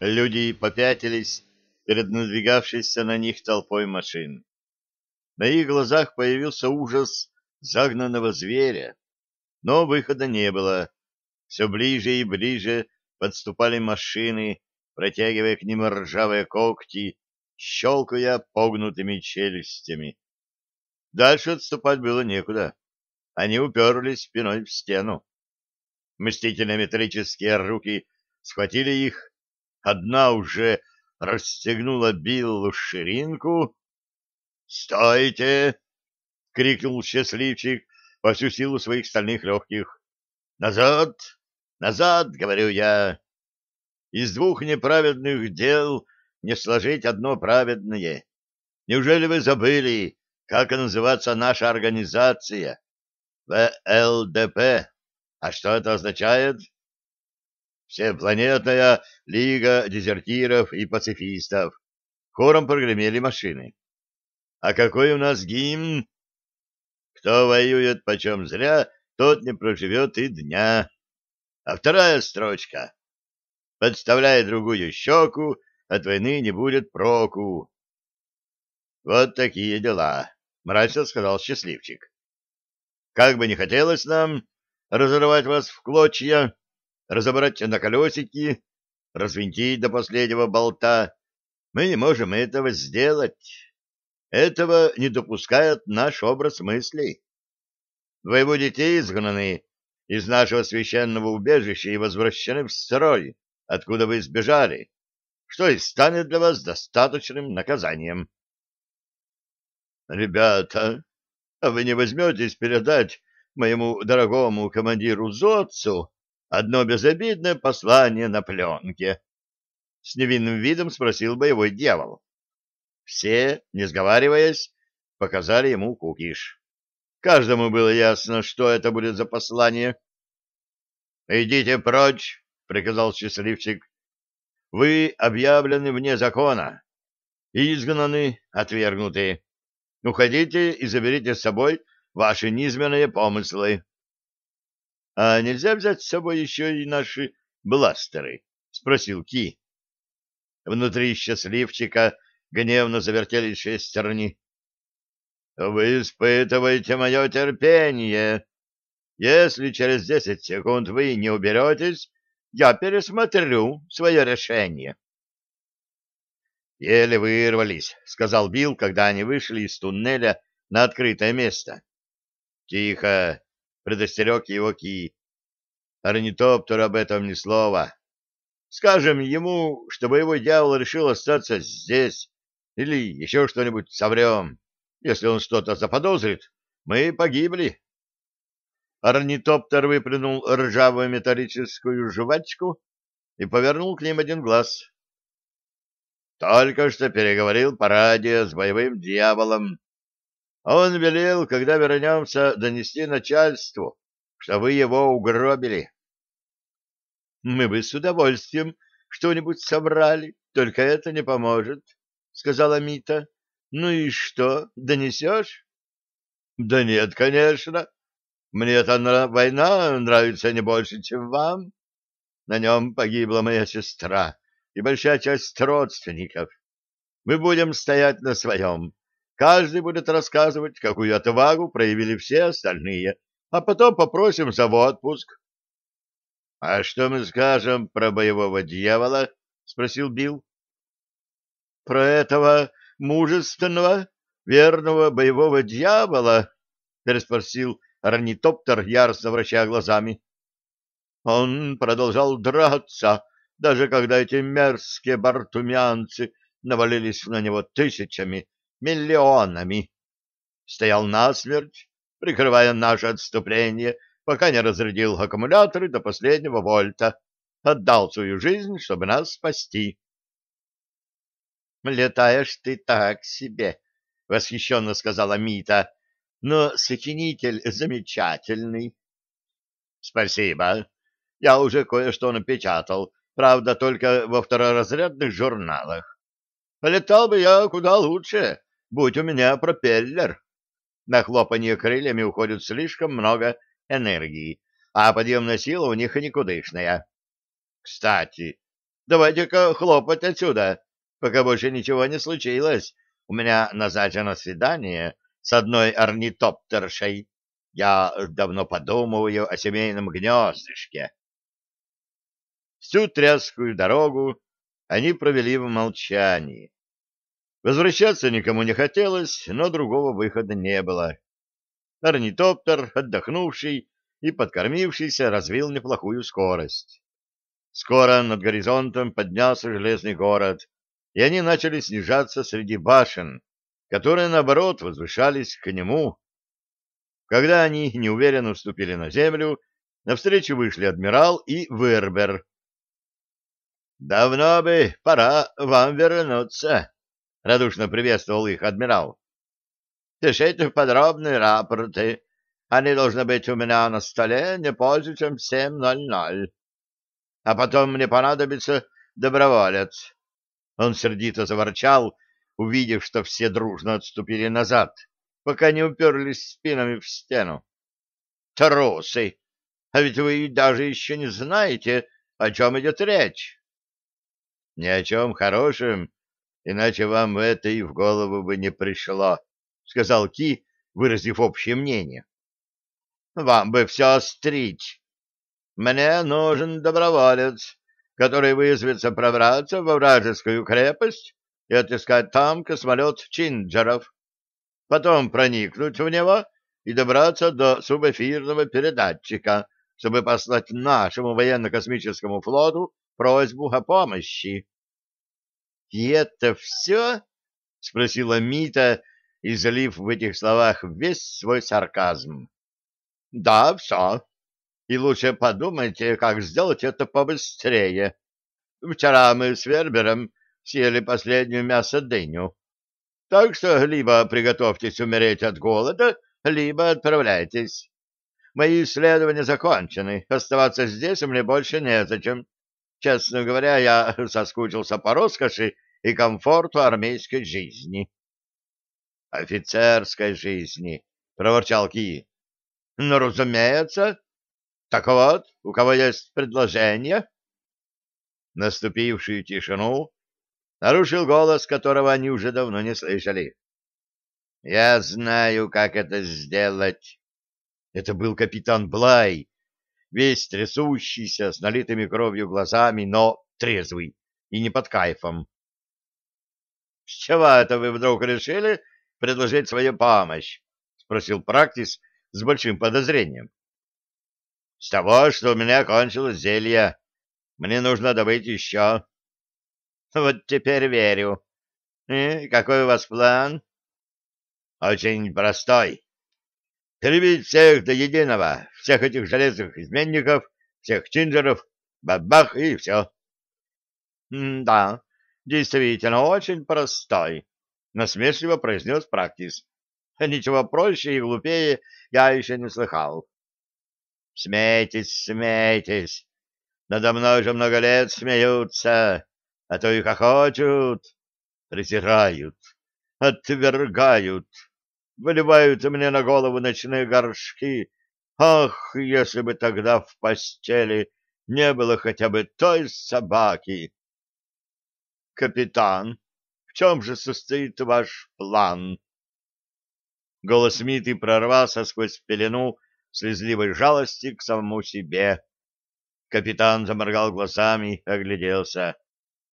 Люди попятились перед надвигавшейся на них толпой машин. На их глазах появился ужас загнанного зверя, но выхода не было. Все ближе и ближе подступали машины, протягивая к ним ржавые когти, щелкая погнутыми челюстями. Дальше отступать было некуда. Они уперлись спиной в стену. Мстительные металлические руки схватили их. Одна уже расстегнула Биллу ширинку. «Стойте!» — крикнул счастливчик во всю силу своих стальных легких. «Назад! Назад!» — говорю я. «Из двух неправедных дел не сложить одно праведное. Неужели вы забыли, как называется наша организация? ВЛДП. А что это означает? Всепланетная лига дезертиров и пацифистов. Хором прогремели машины. А какой у нас гимн? Кто воюет почем зря, тот не проживет и дня. А вторая строчка. Подставляя другую щеку, от войны не будет проку. Вот такие дела, мрачно сказал счастливчик. Как бы не хотелось нам разорвать вас в клочья, разобрать на колесики, развинтить до последнего болта, мы не можем этого сделать. Этого не допускает наш образ мыслей. Вы будете изгнаны из нашего священного убежища и возвращены в строй, откуда вы сбежали, что и станет для вас достаточным наказанием. Ребята, а вы не возьметесь передать моему дорогому командиру Зодцу одно безобидное послание на пленке? С невинным видом спросил боевой дьявол. Все, не сговариваясь, показали ему кукиш. Каждому было ясно, что это будет за послание. «Идите прочь!» — приказал счастливчик. «Вы объявлены вне закона, изгнаны, отвергнуты. Уходите и заберите с собой ваши низменные помыслы. — А нельзя взять с собой еще и наши бластеры? — спросил Ки. Внутри счастливчика гневно завертелись шестерни. — Вы испытываете мое терпение. Если через десять секунд вы не уберетесь, я пересмотрю свое решение. Еле вырвались, — сказал Билл, когда они вышли из туннеля на открытое место. — Тихо, — предостерег его Ки. — Орнитоптер об этом ни слова. Скажем ему, что боевой дьявол решил остаться здесь, или еще что-нибудь соврем. Если он что-то заподозрит, мы погибли. Орнитоптер выплюнул ржавую металлическую жвачку и повернул к ним один глаз. Только что переговорил по радио с боевым дьяволом. Он велел, когда вернемся, донести начальству, что вы его угробили. — Мы бы с удовольствием что-нибудь собрали, только это не поможет, — сказала Мита. — Ну и что, донесешь? — Да нет, конечно. Мне эта война нравится не больше, чем вам. На нем погибла моя сестра и большая часть родственников. Мы будем стоять на своем. Каждый будет рассказывать, какую отвагу проявили все остальные, а потом попросим за отпуск. — А что мы скажем про боевого дьявола? — спросил Билл. — Про этого мужественного, верного боевого дьявола? — переспросил орнитоптер, яростно вращая глазами. Он продолжал драться, даже когда эти мерзкие бартумянцы навалились на него тысячами, миллионами. Стоял насмерть, прикрывая наше отступление, пока не разрядил аккумуляторы до последнего вольта, отдал свою жизнь, чтобы нас спасти. — Летаешь ты так себе, — восхищенно сказала Мита, — но сочинитель замечательный. — Спасибо. Я уже кое-что напечатал, Правда, только во второразрядных журналах. Летал бы я куда лучше, будь у меня пропеллер. На хлопанье крыльями уходит слишком много энергии, а подъемная сила у них никудышная. Кстати, давайте-ка хлопать отсюда, пока больше ничего не случилось. У меня назначено свидание с одной орнитоптершей. Я давно подумываю о семейном гнездышке. Всю тряскую дорогу они провели в молчании. Возвращаться никому не хотелось, но другого выхода не было. Орнитоптер, отдохнувший и подкормившийся, развил неплохую скорость. Скоро над горизонтом поднялся железный город, и они начали снижаться среди башен, которые, наоборот, возвышались к нему. Когда они неуверенно вступили на землю, навстречу вышли адмирал и Вербер. «Давно бы пора вам вернуться», — радушно приветствовал их адмирал. «Пишите подробные рапорты. Они должны быть у меня на столе не позже, чем в 7.00. А потом мне понадобится доброволец». Он сердито заворчал, увидев, что все дружно отступили назад, пока не уперлись спинами в стену. «Трусы! А ведь вы даже еще не знаете, о чем идет речь!» Ни о чем хорошем, иначе вам это и в голову бы не пришло, — сказал Ки, выразив общее мнение. — Вам бы все остричь. Мне нужен доброволец, который вызовется пробраться во вражескую крепость и отыскать там космолет Чинджеров, потом проникнуть в него и добраться до субэфирного передатчика, чтобы послать нашему военно-космическому флоту просьбу о помощи. — И это все? — спросила Мита, излив в этих словах весь свой сарказм. — Да, все. И лучше подумайте, как сделать это побыстрее. Вчера мы с Вербером съели последнюю мясо-дыню. Так что либо приготовьтесь умереть от голода, либо отправляйтесь. Мои исследования закончены. Оставаться здесь мне больше незачем. Честно говоря, я соскучился по роскоши и комфорту армейской жизни. — Офицерской жизни, — проворчал Ки. — Ну, разумеется. Так вот, у кого есть предложение? Наступившую тишину нарушил голос, которого они уже давно не слышали. — Я знаю, как это сделать. Это был капитан Блай, весь трясущийся, с налитыми кровью глазами, но трезвый и не под кайфом. — С чего это вы вдруг решили предложить свою помощь? — спросил Практис с большим подозрением. — С того, что у меня кончилось зелье. Мне нужно добыть еще. — Вот теперь верю. И какой у вас план? — Очень простой. Перебить всех до единого, всех этих железных изменников, всех чинджеров, бабах и все. — Да, действительно, очень простой, — насмешливо произнес Практис. — Ничего проще и глупее я еще не слыхал. — Смейтесь, смейтесь. Надо мной уже много лет смеются, а то и хохочут, презирают, отвергают выливают мне на голову ночные горшки. Ах, если бы тогда в постели не было хотя бы той собаки! Капитан, в чем же состоит ваш план? Голос Миты прорвался сквозь пелену слезливой жалости к самому себе. Капитан заморгал глазами, огляделся.